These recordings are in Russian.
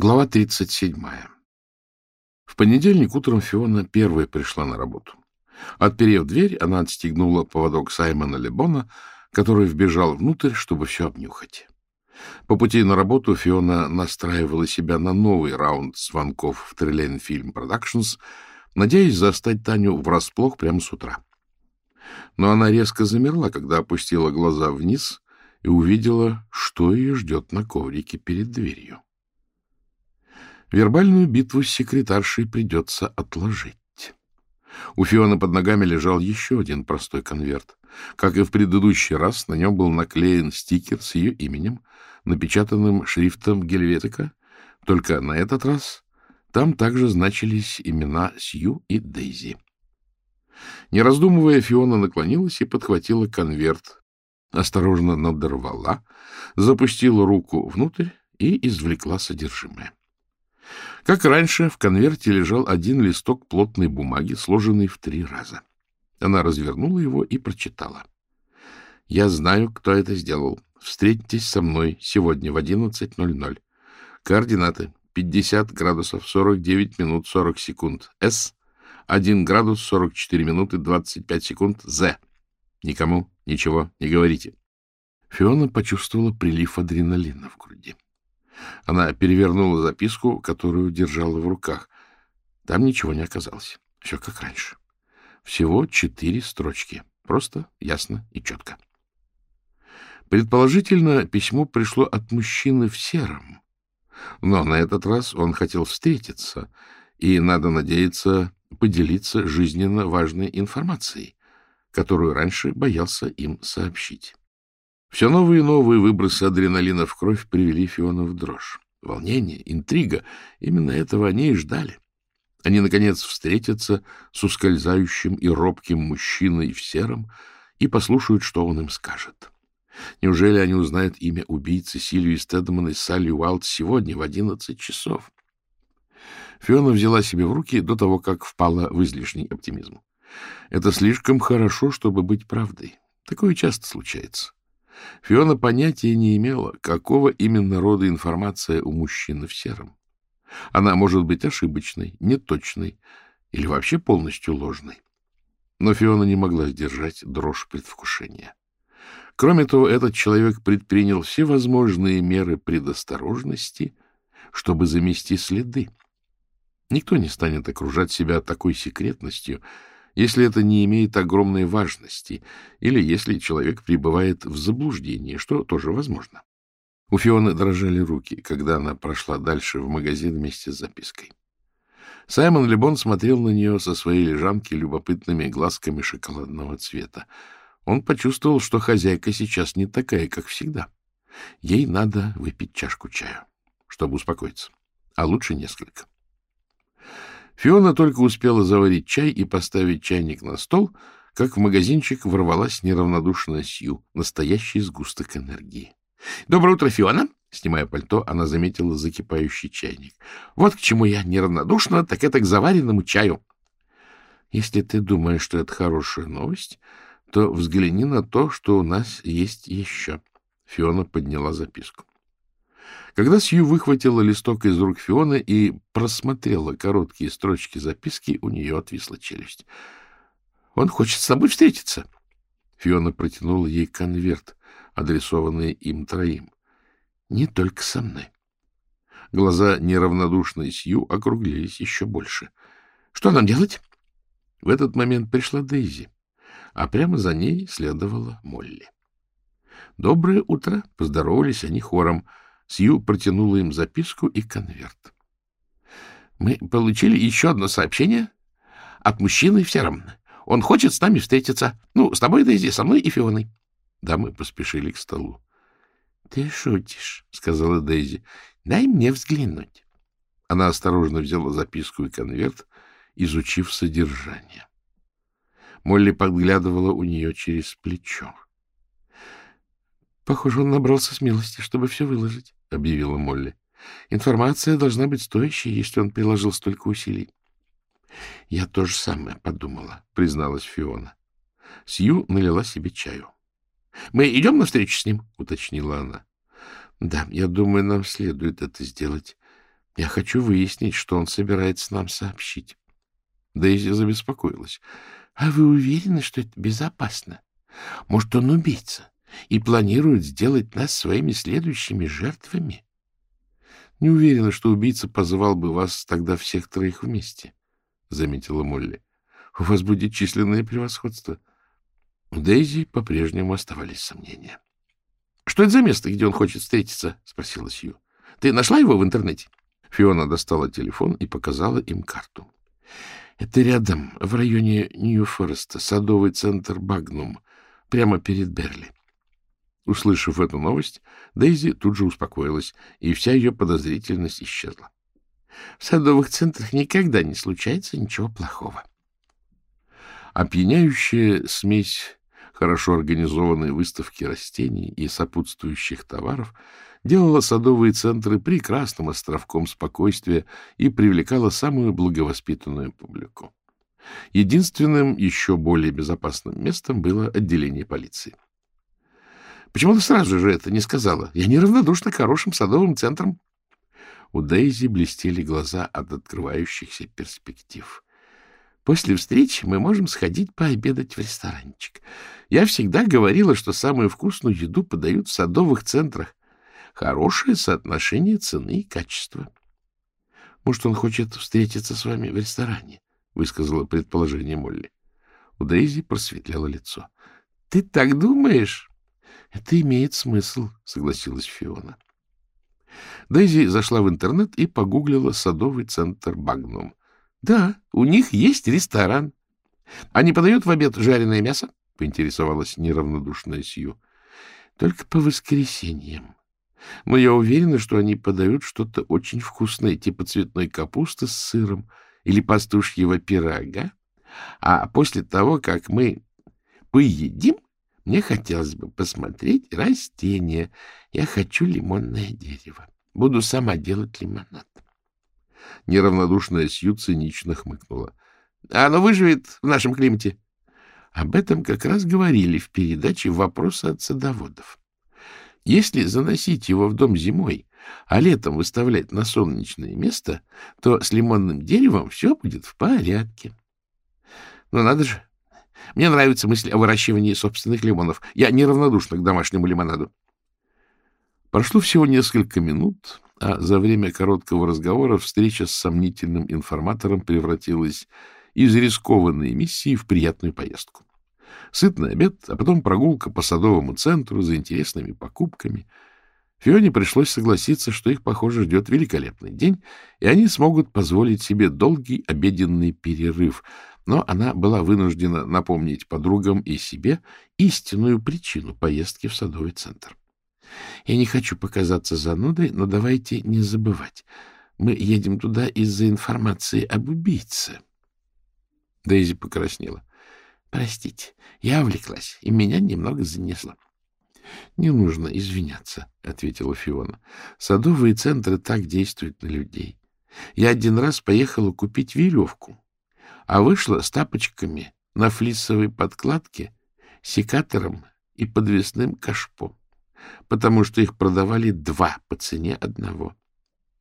Глава 37. В понедельник утром Фиона первая пришла на работу. Отперев дверь, она отстегнула поводок Саймона Лебона, который вбежал внутрь, чтобы все обнюхать. По пути на работу Фиона настраивала себя на новый раунд звонков в Трилейн Фильм Продакшнс, надеясь застать Таню врасплох прямо с утра. Но она резко замерла, когда опустила глаза вниз и увидела, что ее ждет на коврике перед дверью. Вербальную битву с секретаршей придется отложить. У Фиона под ногами лежал еще один простой конверт. Как и в предыдущий раз, на нем был наклеен стикер с ее именем, напечатанным шрифтом Гельветика, только на этот раз там также значились имена Сью и Дейзи. Не раздумывая, Фиона наклонилась и подхватила конверт, осторожно надорвала, запустила руку внутрь и извлекла содержимое. Как раньше, в конверте лежал один листок плотной бумаги, сложенный в три раза. Она развернула его и прочитала. «Я знаю, кто это сделал. Встретитесь со мной сегодня в 11.00. Координаты 50 градусов 49 минут 40 секунд. С. 1 градус 44 минуты 25 секунд. З. Никому ничего не говорите». Фиона почувствовала прилив адреналина в груди. Она перевернула записку, которую держала в руках. Там ничего не оказалось. Все как раньше. Всего четыре строчки. Просто, ясно и четко. Предположительно, письмо пришло от мужчины в сером. Но на этот раз он хотел встретиться, и, надо надеяться, поделиться жизненно важной информацией, которую раньше боялся им сообщить. Все новые и новые выбросы адреналина в кровь привели Фиона в дрожь. Волнение, интрига — именно этого они и ждали. Они, наконец, встретятся с ускользающим и робким мужчиной в сером и послушают, что он им скажет. Неужели они узнают имя убийцы Сильвии Стедман и Салли Уайлд сегодня в одиннадцать часов? Фиона взяла себе в руки до того, как впала в излишний оптимизм. Это слишком хорошо, чтобы быть правдой. Такое часто случается. Фиона понятия не имела, какого именно рода информация у мужчины в сером. Она может быть ошибочной, неточной или вообще полностью ложной. Но Фиона не могла сдержать дрожь предвкушения. Кроме того, этот человек предпринял все возможные меры предосторожности, чтобы замести следы. Никто не станет окружать себя такой секретностью, если это не имеет огромной важности или если человек пребывает в заблуждении, что тоже возможно. У Фионы дрожали руки, когда она прошла дальше в магазин вместе с запиской. Саймон Лебон смотрел на нее со своей лежанки любопытными глазками шоколадного цвета. Он почувствовал, что хозяйка сейчас не такая, как всегда. Ей надо выпить чашку чая, чтобы успокоиться, а лучше несколько. Фиона только успела заварить чай и поставить чайник на стол, как в магазинчик ворвалась неравнодушная Сью, настоящий сгусток энергии. — Доброе утро, Фиона! Снимая пальто, она заметила закипающий чайник. — Вот к чему я неравнодушна, так это к заваренному чаю. — Если ты думаешь, что это хорошая новость, то взгляни на то, что у нас есть еще. Фиона подняла записку. Когда Сью выхватила листок из рук Фионы и просмотрела короткие строчки записки, у нее отвисла челюсть. — Он хочет с тобой встретиться. Фиона протянула ей конверт, адресованный им троим. — Не только со мной. Глаза неравнодушной Сью округлились еще больше. — Что нам делать? В этот момент пришла Дейзи, а прямо за ней следовала Молли. — Доброе утро! — поздоровались они хором — Сью протянула им записку и конверт. — Мы получили еще одно сообщение от мужчины в сером. Он хочет с нами встретиться. Ну, с тобой, Дейзи, со мной и Фионой. Дамы поспешили к столу. — Ты шутишь, — сказала Дейзи. — Дай мне взглянуть. Она осторожно взяла записку и конверт, изучив содержание. Молли подглядывала у нее через плечо. — Похоже, он набрался смелости, чтобы все выложить. — объявила Молли. — Информация должна быть стоящей, если он приложил столько усилий. — Я то же самое подумала, — призналась Фиона. Сью налила себе чаю. — Мы идем навстречу с ним? — уточнила она. — Да, я думаю, нам следует это сделать. Я хочу выяснить, что он собирается нам сообщить. Дейзи забеспокоилась. — А вы уверены, что это безопасно? Может, он убийца и планирует сделать нас своими следующими жертвами? — Не уверена, что убийца позвал бы вас тогда всех троих вместе, — заметила Молли. — У вас будет численное превосходство. У Дейзи по-прежнему оставались сомнения. — Что это за место, где он хочет встретиться? — спросила Сью. — Ты нашла его в интернете? Фиона достала телефон и показала им карту. — Это рядом, в районе Нью-Фореста, садовый центр Багнум, прямо перед Берли. Услышав эту новость, Дейзи тут же успокоилась, и вся ее подозрительность исчезла. В садовых центрах никогда не случается ничего плохого. Опьяняющая смесь хорошо организованной выставки растений и сопутствующих товаров делала садовые центры прекрасным островком спокойствия и привлекала самую благовоспитанную публику. Единственным еще более безопасным местом было отделение полиции. Почему ты сразу же это не сказала? Я неравнодушна к хорошим садовым центрам. У Дейзи блестели глаза от открывающихся перспектив. После встречи мы можем сходить пообедать в ресторанчик. Я всегда говорила, что самую вкусную еду подают в садовых центрах. Хорошее соотношение цены и качества. Может, он хочет встретиться с вами в ресторане? — высказала предположение Молли. У Дейзи просветлело лицо. — Ты так думаешь? — Это имеет смысл, — согласилась Фиона. Дейзи зашла в интернет и погуглила садовый центр Багнум. — Да, у них есть ресторан. — Они подают в обед жареное мясо? — поинтересовалась неравнодушная Сью. — Только по воскресеньям. Но я уверена, что они подают что-то очень вкусное, типа цветной капусты с сыром или пастушьего пирога. А после того, как мы поедим, мне хотелось бы посмотреть растения. Я хочу лимонное дерево. Буду сама делать лимонад. Неравнодушная Сью цинично хмыкнула. — А оно выживет в нашем климате? Об этом как раз говорили в передаче «Вопросы от садоводов». Если заносить его в дом зимой, а летом выставлять на солнечное место, то с лимонным деревом все будет в порядке. Но надо же, мне нравится мысль о выращивании собственных лимонов. Я неравнодушна к домашнему лимонаду. Прошло всего несколько минут, а за время короткого разговора встреча с сомнительным информатором превратилась из рискованной миссии в приятную поездку. Сытный обед, а потом прогулка по садовому центру за интересными покупками. Фионе пришлось согласиться, что их, похоже, ждет великолепный день, и они смогут позволить себе долгий обеденный перерыв, но она была вынуждена напомнить подругам и себе истинную причину поездки в садовый центр. Я не хочу показаться занудой, но давайте не забывать. Мы едем туда из-за информации об убийце. Дейзи покраснела. — Простите, я увлеклась, и меня немного занесло. — Не нужно извиняться, — ответила Фиона. — Садовые центры так действуют на людей. Я один раз поехала купить веревку а вышла с тапочками на флисовой подкладке, секатором и подвесным кашпо, потому что их продавали два по цене одного.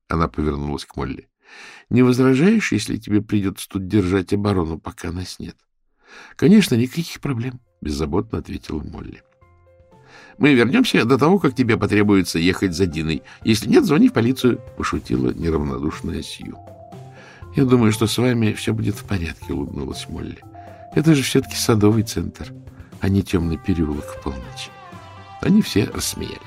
Она повернулась к Молли. — Не возражаешь, если тебе придется тут держать оборону, пока нас нет? — Конечно, никаких проблем, — беззаботно ответила Молли. — Мы вернемся до того, как тебе потребуется ехать за Диной. Если нет, звони в полицию, — пошутила неравнодушная Сью. Я думаю, что с вами все будет в порядке, — улыбнулась Молли. Это же все-таки садовый центр, а не темный переулок в полночь. Они все рассмеялись.